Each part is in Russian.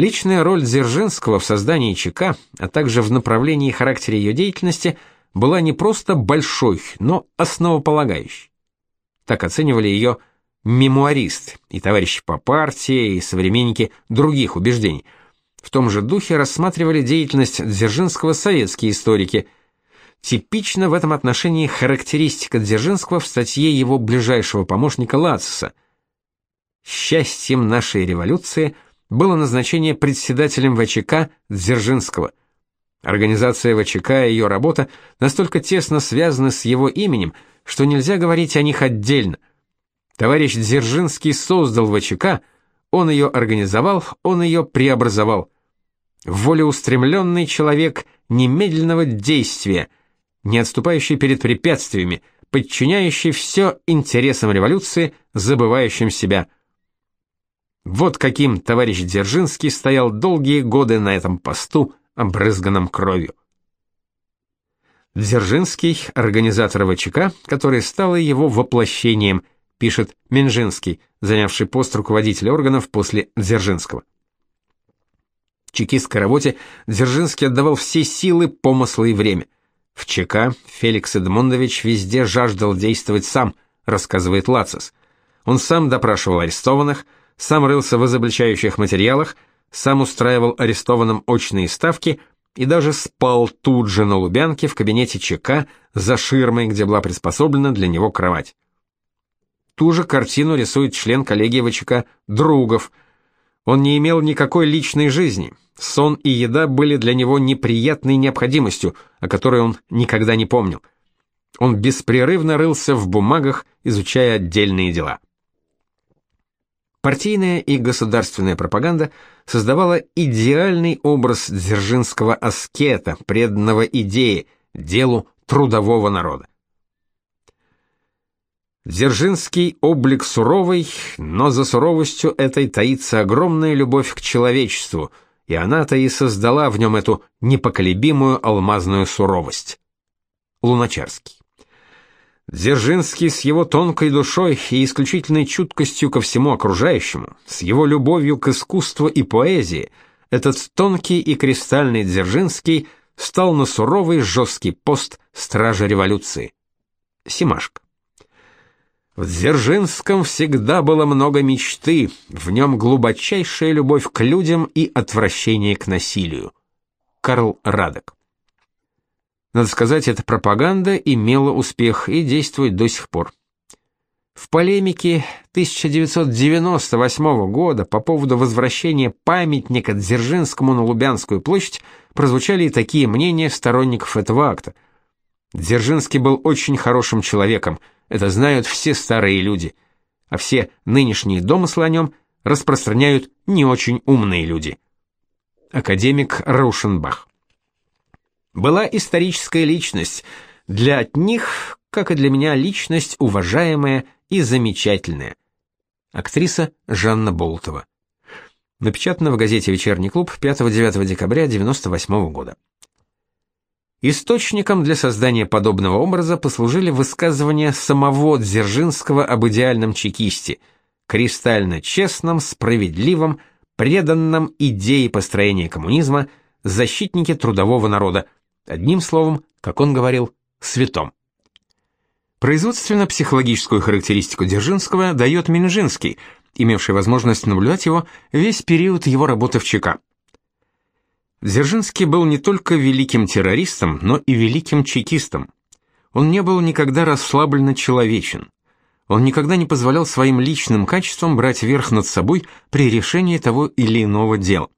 Личная роль Дзержинского в создании ЧК, а также в направлении и характере ее деятельности была не просто большой, но основополагающей. Так оценивали ее мемуарист и товарищи по партии, и современники других убеждений. В том же духе рассматривали деятельность Дзержинского советские историки. Типично в этом отношении характеристика Дзержинского в статье его ближайшего помощника Лациса. «Счастьем нашей революции было назначение председателем ВЧК Дзержинского. Организация ВЧК и ее работа настолько тесно связаны с его именем, что нельзя говорить о них отдельно – Товарищ Дзержинский создал ВЧК, он ее организовал, он ее преобразовал. Волеустремленный человек немедленного действия, не отступающий перед препятствиями, подчиняющий все интересам революции, забывающим себя. Вот каким товарищ Дзержинский стоял долгие годы на этом посту, обрызганном кровью. Дзержинский – организатор ВЧК, который стал его воплощением – пишет Минжинский, занявший пост руководителя органов после Дзержинского. В чекистской работе Дзержинский отдавал все силы, помыслы и время. В ЧК Феликс Эдмондович везде жаждал действовать сам, рассказывает Лацис. Он сам допрашивал арестованных, сам рылся в изобличающих материалах, сам устраивал арестованным очные ставки и даже спал тут же на Лубянке в кабинете ЧК за ширмой, где была приспособлена для него кровать. Ту же картину рисует член коллегии ВЧК Другов. Он не имел никакой личной жизни. Сон и еда были для него неприятной необходимостью, о которой он никогда не помнил. Он беспрерывно рылся в бумагах, изучая отдельные дела. Партийная и государственная пропаганда создавала идеальный образ дзержинского аскета, преданного идее, делу трудового народа. Дзержинский облик суровый, но за суровостью этой таится огромная любовь к человечеству, и она-то и создала в нем эту непоколебимую алмазную суровость. Луначарский. Дзержинский с его тонкой душой и исключительной чуткостью ко всему окружающему, с его любовью к искусству и поэзии, этот тонкий и кристальный Дзержинский стал на суровый жесткий пост стража революции. Симашко. В Дзержинском всегда было много мечты, в нем глубочайшая любовь к людям и отвращение к насилию. Карл Радек. Надо сказать, эта пропаганда имела успех и действует до сих пор. В полемике 1998 года по поводу возвращения памятника Дзержинскому на Лубянскую площадь прозвучали и такие мнения сторонников этого акта. Дзержинский был очень хорошим человеком – это знают все старые люди, а все нынешние домыслы о нем распространяют не очень умные люди. Академик Раушенбах. Была историческая личность, для них, как и для меня, личность уважаемая и замечательная. Актриса Жанна Болтова. Напечатано в газете «Вечерний клуб» 5-9 декабря 1998 года. Источником для создания подобного образа послужили высказывания самого Дзержинского об идеальном чекисте, кристально честном, справедливом, преданном идее построения коммунизма, защитнике трудового народа, одним словом, как он говорил, святом. Производственно-психологическую характеристику Дзержинского дает Минжинский, имевший возможность наблюдать его весь период его работы в ЧК. Дзержинский был не только великим террористом, но и великим чекистом. Он не был никогда расслабленно человечен. Он никогда не позволял своим личным качествам брать верх над собой при решении того или иного дела.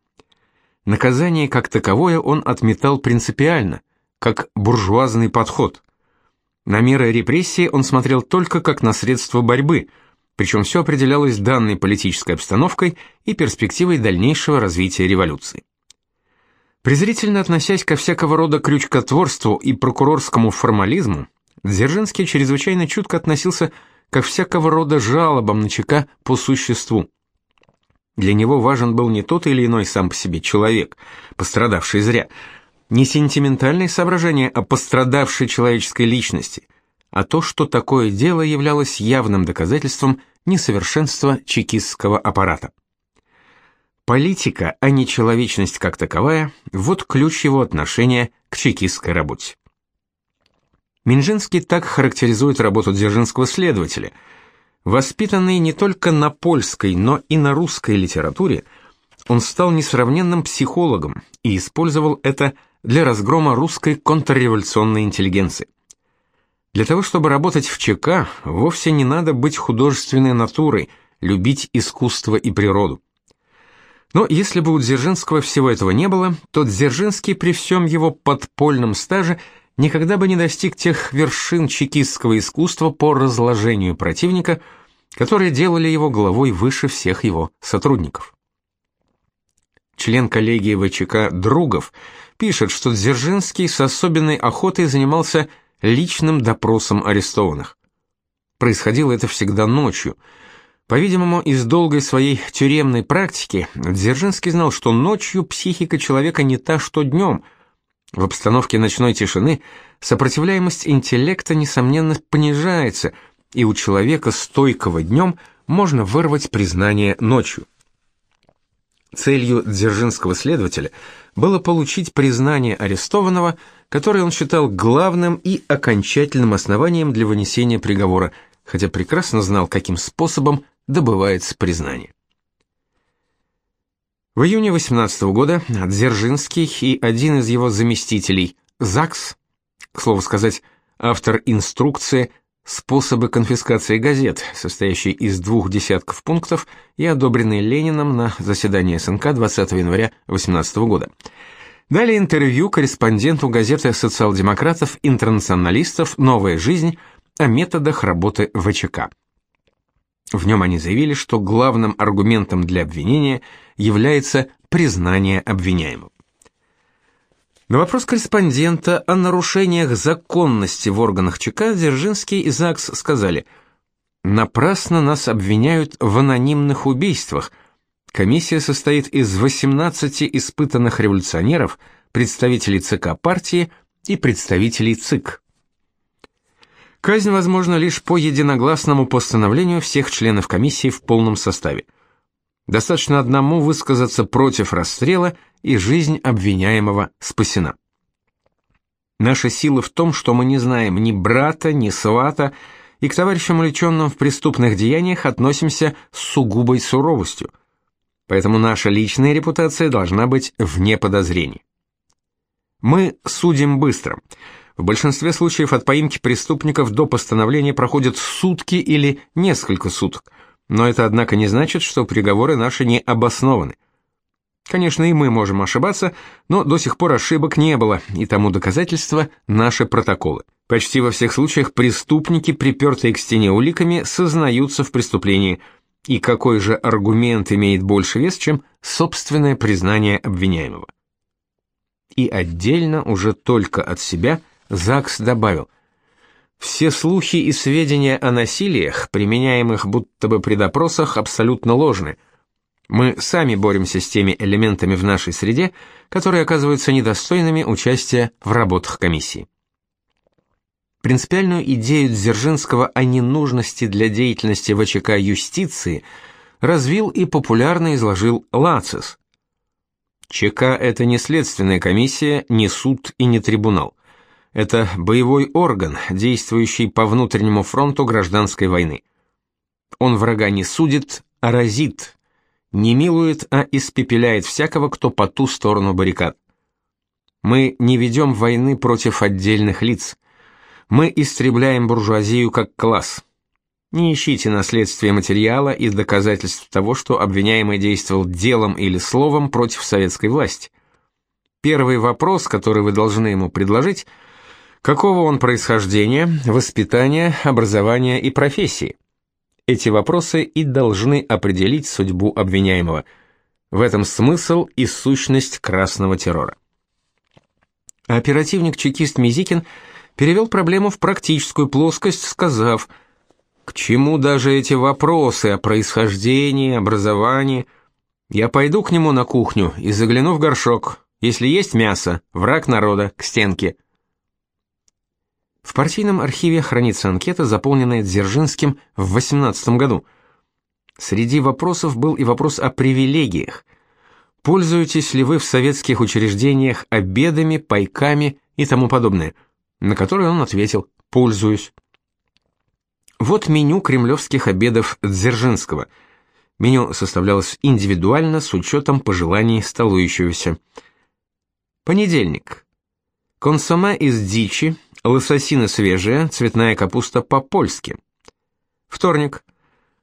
Наказание как таковое он отметал принципиально, как буржуазный подход. На меры репрессии он смотрел только как на средство борьбы, причем все определялось данной политической обстановкой и перспективой дальнейшего развития революции. Презрительно относясь ко всякого рода крючкотворству и прокурорскому формализму, Дзержинский чрезвычайно чутко относился ко всякого рода жалобам на ЧК по существу. Для него важен был не тот или иной сам по себе человек, пострадавший зря, не сентиментальные соображения о пострадавшей человеческой личности, а то, что такое дело являлось явным доказательством несовершенства чекистского аппарата. Политика, а не человечность как таковая – вот ключ его отношения к чекистской работе. Минжинский так характеризует работу дзержинского следователя. Воспитанный не только на польской, но и на русской литературе, он стал несравненным психологом и использовал это для разгрома русской контрреволюционной интеллигенции. Для того, чтобы работать в ЧК, вовсе не надо быть художественной натурой, любить искусство и природу. Но если бы у Дзержинского всего этого не было, то Дзержинский при всем его подпольном стаже никогда бы не достиг тех вершин чекистского искусства по разложению противника, которые делали его главой выше всех его сотрудников. Член коллегии ВЧК Другов пишет, что Дзержинский с особенной охотой занимался личным допросом арестованных. Происходило это всегда ночью. По-видимому, из долгой своей тюремной практики Дзержинский знал, что ночью психика человека не та, что днем. В обстановке ночной тишины сопротивляемость интеллекта, несомненно, понижается, и у человека, стойкого днем, можно вырвать признание ночью. Целью дзержинского следователя было получить признание арестованного, которое он считал главным и окончательным основанием для вынесения приговора, хотя прекрасно знал, каким способом добывается признание. В июне 18 года Дзержинский и один из его заместителей, ЗАГС, к слову сказать, автор инструкции Способы конфискации газет, состоящие из двух десятков пунктов и одобренные Лениным на заседании СНК 20 января 18 года. Дали интервью корреспонденту газеты социал-демократов-интернационалистов «Новая жизнь» о методах работы ВЧК. В нем они заявили, что главным аргументом для обвинения является признание обвиняемого. На вопрос корреспондента о нарушениях законности в органах ЧК Дзержинский и ЗАГС сказали «Напрасно нас обвиняют в анонимных убийствах. Комиссия состоит из 18 испытанных революционеров, представителей ЦК партии и представителей ЦИК». Казнь возможна лишь по единогласному постановлению всех членов комиссии в полном составе. Достаточно одному высказаться против расстрела, и жизнь обвиняемого спасена. Наша сила в том, что мы не знаем ни брата, ни свата, и к товарищам, увлеченным в преступных деяниях, относимся с сугубой суровостью. Поэтому наша личная репутация должна быть вне подозрений. Мы судим быстро. В большинстве случаев от поимки преступников до постановления проходят сутки или несколько суток – но это, однако, не значит, что приговоры наши не обоснованы. Конечно, и мы можем ошибаться, но до сих пор ошибок не было, и тому доказательство наши протоколы. Почти во всех случаях преступники, припертые к стене уликами, сознаются в преступлении. И какой же аргумент имеет больше вес, чем собственное признание обвиняемого? И отдельно, уже только от себя, ЗАГС добавил – все слухи и сведения о насилиях, применяемых будто бы при допросах, абсолютно ложны. Мы сами боремся с теми элементами в нашей среде, которые оказываются недостойными участия в работах комиссии. Принципиальную идею Дзержинского о ненужности для деятельности ВЧК юстиции развил и популярно изложил Лацис. ЧК – это не следственная комиссия, не суд и не трибунал. Это боевой орган, действующий по внутреннему фронту гражданской войны. Он врага не судит, а разит, не милует, а испепеляет всякого, кто по ту сторону баррикад. Мы не ведем войны против отдельных лиц. Мы истребляем буржуазию как класс. Не ищите наследствия материала и доказательств того, что обвиняемый действовал делом или словом против советской власти. Первый вопрос, который вы должны ему предложить – Какого он происхождения, воспитания, образования и профессии? Эти вопросы и должны определить судьбу обвиняемого. В этом смысл и сущность красного террора. Оперативник-чекист Мизикин перевел проблему в практическую плоскость, сказав, «К чему даже эти вопросы о происхождении, образовании? Я пойду к нему на кухню и загляну в горшок. Если есть мясо, враг народа, к стенке». В партийном архиве хранится анкета, заполненная Дзержинским в 18 году. Среди вопросов был и вопрос о привилегиях. Пользуетесь ли вы в советских учреждениях обедами, пайками и тому подобное? На который он ответил: пользуюсь. Вот меню кремлевских обедов Дзержинского. Меню составлялось индивидуально с учетом пожеланий столующегося. Понедельник. Консоме из дичи, лососина свежая, цветная капуста по-польски. Вторник.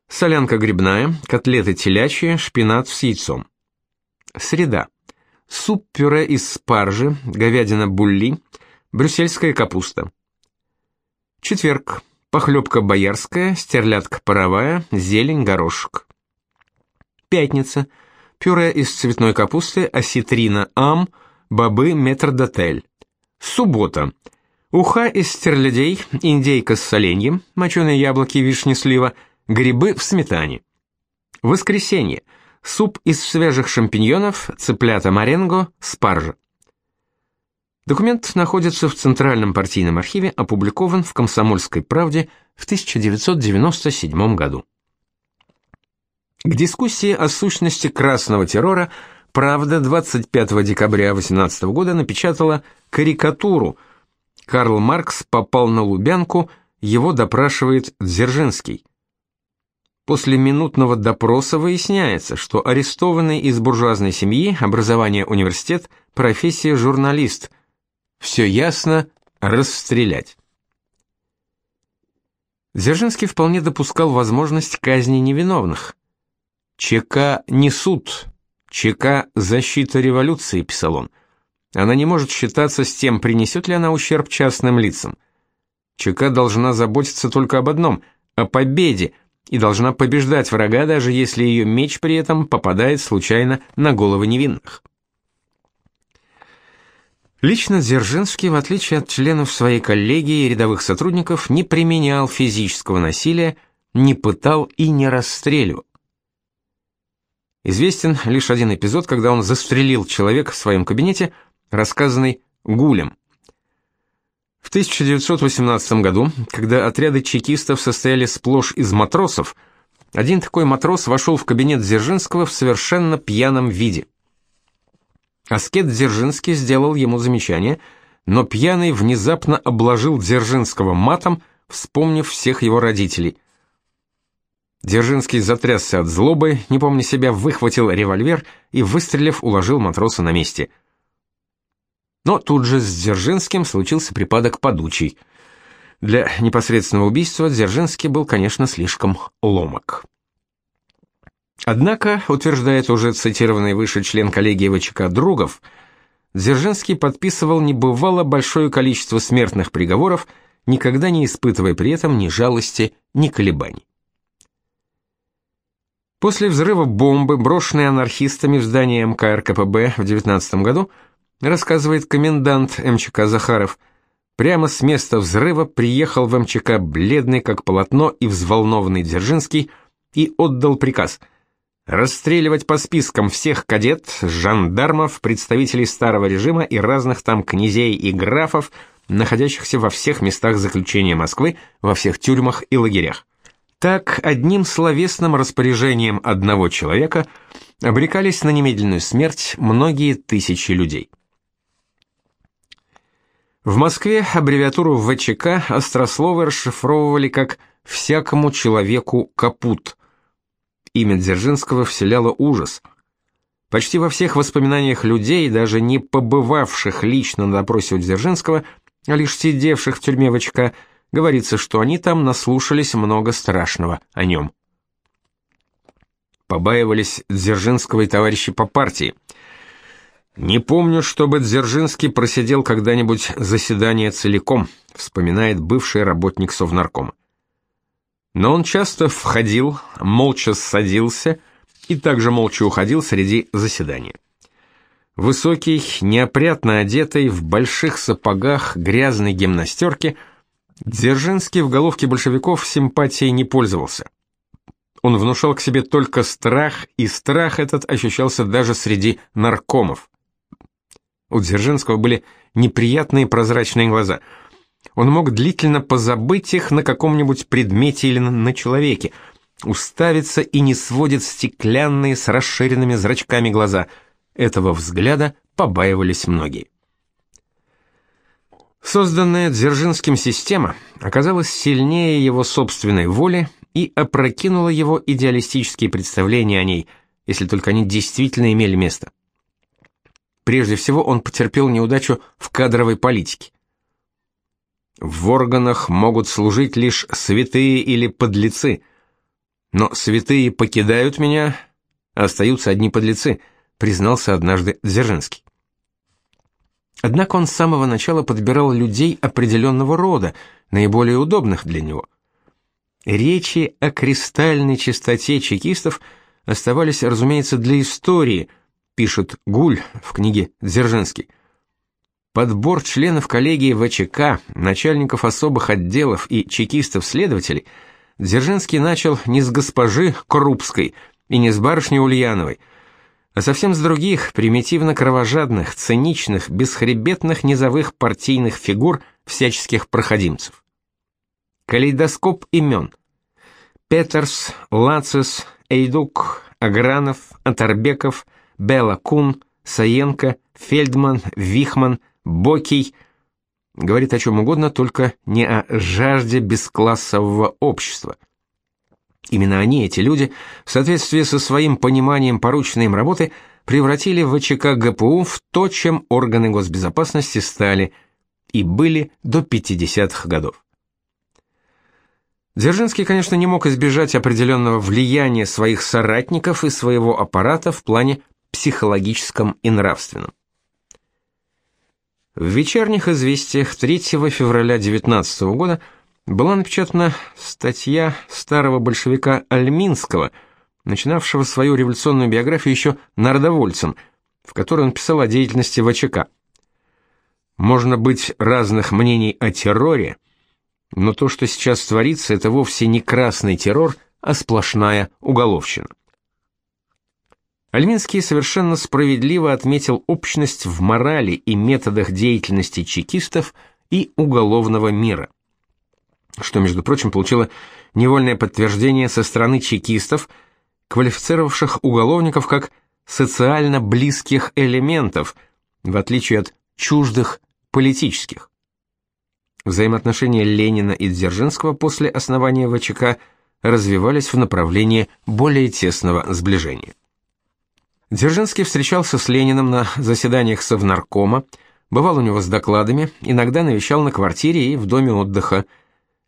Солянка грибная, котлеты телячьи, шпинат с яйцом. Среда. Суп-пюре из спаржи, говядина булли, брюссельская капуста. Четверг. Похлебка боярская, стерлядка паровая, зелень, горошек. Пятница. Пюре из цветной капусты, осетрина ам, бобы метрдотель. Суббота. Уха из стерлядей, индейка с соленьем, моченые яблоки, вишни, слива, грибы в сметане. Воскресенье. Суп из свежих шампиньонов, цыплята маренго, спаржа. Документ находится в Центральном партийном архиве, опубликован в «Комсомольской правде» в 1997 году. К дискуссии о сущности красного террора «Правда» 25 декабря 18 года напечатала карикатуру «Карл Маркс попал на Лубянку, его допрашивает Дзержинский». После минутного допроса выясняется, что арестованный из буржуазной семьи, образование университет, профессия журналист – все ясно, расстрелять. Дзержинский вполне допускал возможность казни невиновных. ЧК не суд, ЧК защита революции, писал он. Она не может считаться с тем, принесет ли она ущерб частным лицам. ЧК должна заботиться только об одном о победе и должна побеждать врага, даже если ее меч при этом попадает случайно на головы невинных. Лично Дзержинский, в отличие от членов своей коллегии и рядовых сотрудников, не применял физического насилия, не пытал и не расстреливал. Известен лишь один эпизод, когда он застрелил человека в своем кабинете, рассказанный Гулем. В 1918 году, когда отряды чекистов состояли сплошь из матросов, один такой матрос вошел в кабинет Дзержинского в совершенно пьяном виде. Аскет Дзержинский сделал ему замечание, но пьяный внезапно обложил Дзержинского матом, вспомнив всех его родителей. Дзержинский затрясся от злобы, не помня себя, выхватил револьвер и, выстрелив, уложил матроса на месте. Но тут же с Дзержинским случился припадок подучий. Для непосредственного убийства Дзержинский был, конечно, слишком ломок. Однако, утверждает уже цитированный выше член коллегии ВЧК Другов, Дзержинский подписывал небывало большое количество смертных приговоров, никогда не испытывая при этом ни жалости, ни колебаний. После взрыва бомбы, брошенной анархистами в здание МК РКПБ в 19 году, рассказывает комендант МЧК Захаров, прямо с места взрыва приехал в МЧК бледный как полотно и взволнованный Дзержинский и отдал приказ – расстреливать по спискам всех кадет, жандармов, представителей старого режима и разных там князей и графов, находящихся во всех местах заключения Москвы, во всех тюрьмах и лагерях. Так, одним словесным распоряжением одного человека обрекались на немедленную смерть многие тысячи людей. В Москве аббревиатуру ВЧК острословы расшифровывали как «всякому человеку капут», Имя Дзержинского вселяло ужас. Почти во всех воспоминаниях людей, даже не побывавших лично на допросе у Дзержинского, а лишь сидевших в тюрьме ВЧК, говорится, что они там наслушались много страшного о нем. Побаивались Дзержинского и товарищи по партии. «Не помню, чтобы Дзержинский просидел когда-нибудь заседание целиком», вспоминает бывший работник Совнаркома. Но он часто входил, молча садился и также молча уходил среди заседания. Высокий, неопрятно одетый, в больших сапогах, грязной гимнастерке, Дзержинский в головке большевиков симпатией не пользовался. Он внушал к себе только страх, и страх этот ощущался даже среди наркомов. У Дзержинского были неприятные прозрачные глаза – он мог длительно позабыть их на каком-нибудь предмете или на человеке, уставиться и не сводит стеклянные с расширенными зрачками глаза. Этого взгляда побаивались многие. Созданная Дзержинским система оказалась сильнее его собственной воли и опрокинула его идеалистические представления о ней, если только они действительно имели место. Прежде всего, он потерпел неудачу в кадровой политике. В органах могут служить лишь святые или подлецы, но святые покидают меня, а остаются одни подлецы, признался однажды Дзержинский. Однако он с самого начала подбирал людей определенного рода, наиболее удобных для него. Речи о кристальной чистоте чекистов оставались, разумеется, для истории, пишет Гуль в книге Дзержинский. Подбор членов коллегии ВЧК, начальников особых отделов и чекистов-следователей Дзержинский начал не с госпожи Крупской и не с барышни Ульяновой, а совсем с других, примитивно-кровожадных, циничных, бесхребетных низовых партийных фигур всяческих проходимцев. Калейдоскоп имен. Петерс, Лацис, Эйдук, Агранов, Атарбеков, Бела Кун, Саенко, Фельдман, Вихман, Бокий говорит о чем угодно, только не о жажде бесклассового общества – Именно они, эти люди, в соответствии со своим пониманием порученной им работы, превратили ВЧК ГПУ в то, чем органы госбезопасности стали и были до 50-х годов. Дзержинский, конечно, не мог избежать определенного влияния своих соратников и своего аппарата в плане психологическом и нравственном. В вечерних известиях 3 февраля 19 года была напечатана статья старого большевика Альминского, начинавшего свою революционную биографию еще народовольцем, в которой он писал о деятельности ВЧК. Можно быть разных мнений о терроре, но то, что сейчас творится, это вовсе не красный террор, а сплошная уголовщина. Альминский совершенно справедливо отметил общность в морали и методах деятельности чекистов и уголовного мира что, между прочим, получило невольное подтверждение со стороны чекистов, квалифицировавших уголовников как социально близких элементов, в отличие от чуждых политических. Взаимоотношения Ленина и Дзержинского после основания ВЧК развивались в направлении более тесного сближения. Дзержинский встречался с Лениным на заседаниях Совнаркома, бывал у него с докладами, иногда навещал на квартире и в доме отдыха,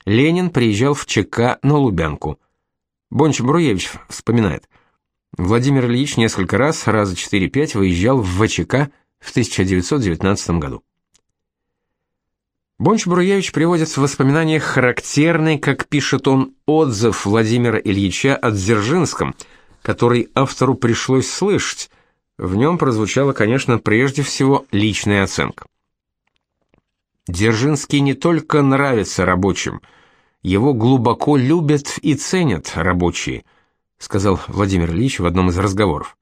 Ленин приезжал в ЧК на Лубянку. Бонч Бруевич вспоминает. Владимир Ильич несколько раз, раза 4-5, выезжал в ВЧК в 1919 году. Бонч Бруевич приводит в воспоминаниях характерный, как пишет он, отзыв Владимира Ильича о Дзержинском, который автору пришлось слышать. В нем прозвучала, конечно, прежде всего личная оценка. Дзержинский не только нравится рабочим, его глубоко любят и ценят рабочие, сказал Владимир Ильич в одном из разговоров.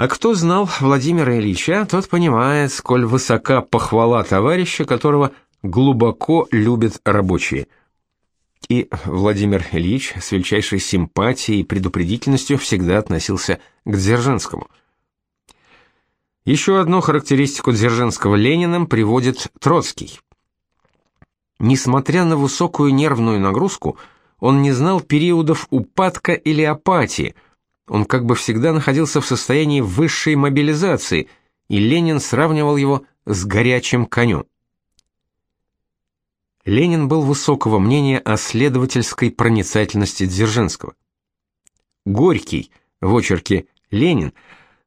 А кто знал Владимира Ильича, тот понимает, сколь высока похвала товарища, которого глубоко любят рабочие. И Владимир Ильич с величайшей симпатией и предупредительностью всегда относился к Дзержинскому – еще одну характеристику Дзержинского Лениным приводит Троцкий. Несмотря на высокую нервную нагрузку, он не знал периодов упадка или апатии. Он как бы всегда находился в состоянии высшей мобилизации, и Ленин сравнивал его с горячим конем. Ленин был высокого мнения о следовательской проницательности Дзержинского. Горький в очерке «Ленин»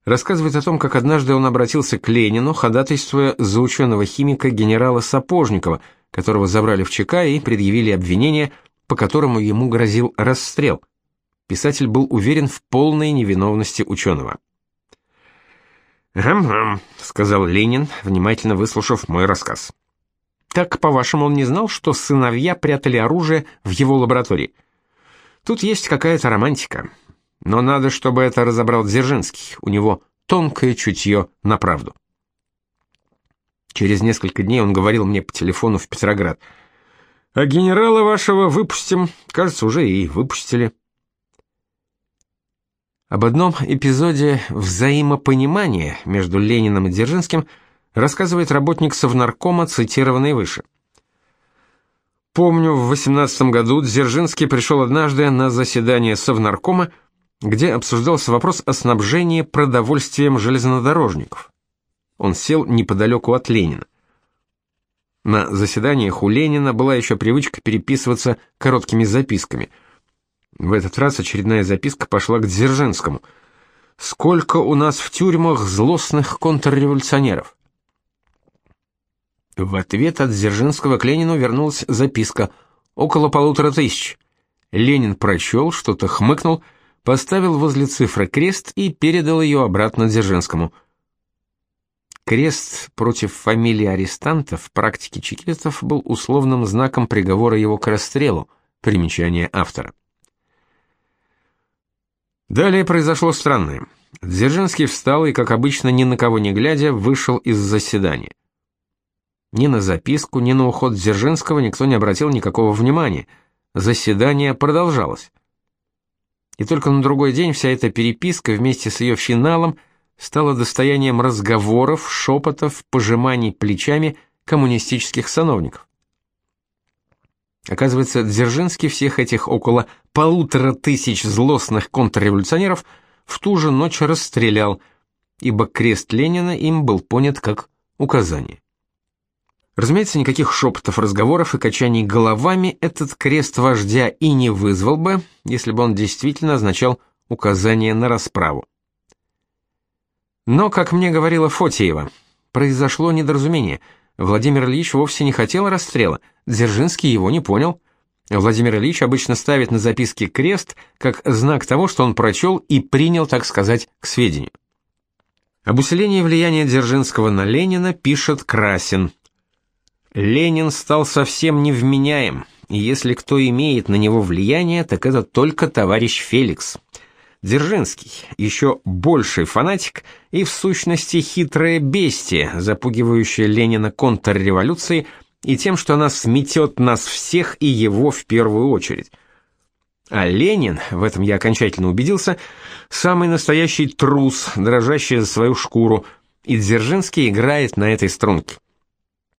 рассказывает о том, как однажды он обратился к Ленину, ходатайствуя за ученого-химика генерала Сапожникова, которого забрали в ЧК и предъявили обвинение, по которому ему грозил расстрел. Писатель был уверен в полной невиновности ученого. «Гам-гам», — сказал Ленин, внимательно выслушав мой рассказ. «Так, по-вашему, он не знал, что сыновья прятали оружие в его лаборатории? Тут есть какая-то романтика. Но надо, чтобы это разобрал Дзержинский. У него тонкое чутье на правду. Через несколько дней он говорил мне по телефону в Петроград. «А генерала вашего выпустим. Кажется, уже и выпустили». Об одном эпизоде взаимопонимания между Лениным и Дзержинским рассказывает работник Совнаркома, цитированный выше. Помню, в 18 году Дзержинский пришел однажды на заседание Совнаркома, где обсуждался вопрос о снабжении продовольствием железнодорожников. Он сел неподалеку от Ленина. На заседаниях у Ленина была еще привычка переписываться короткими записками. В этот раз очередная записка пошла к Дзержинскому. «Сколько у нас в тюрьмах злостных контрреволюционеров?» В ответ от Дзержинского к Ленину вернулась записка «Около полутора тысяч». Ленин прочел, что-то хмыкнул, поставил возле цифры крест и передал ее обратно Дзержинскому. Крест против фамилии арестанта в практике чекистов был условным знаком приговора его к расстрелу, примечание автора. Далее произошло странное. Дзержинский встал и, как обычно, ни на кого не глядя, вышел из заседания. Ни на записку, ни на уход Дзержинского никто не обратил никакого внимания. Заседание продолжалось. И только на другой день вся эта переписка вместе с ее финалом – стало достоянием разговоров, шепотов, пожиманий плечами коммунистических сановников. Оказывается, Дзержинский всех этих около полутора тысяч злостных контрреволюционеров в ту же ночь расстрелял, ибо крест Ленина им был понят как указание. Разумеется, никаких шепотов, разговоров и качаний головами этот крест вождя и не вызвал бы, если бы он действительно означал указание на расправу. Но, как мне говорила Фотиева, произошло недоразумение. Владимир Ильич вовсе не хотел расстрела, Дзержинский его не понял. Владимир Ильич обычно ставит на записке крест как знак того, что он прочел и принял, так сказать, к сведению. Об усилении влияния Дзержинского на Ленина пишет Красин. Ленин стал совсем невменяем, и если кто имеет на него влияние, так это только товарищ Феликс. Дзержинский, еще больший фанатик и в сущности хитрое бестие, запугивающее Ленина контрреволюцией и тем, что она сметет нас всех и его в первую очередь. А Ленин, в этом я окончательно убедился, самый настоящий трус, дрожащий за свою шкуру, и Дзержинский играет на этой струнке.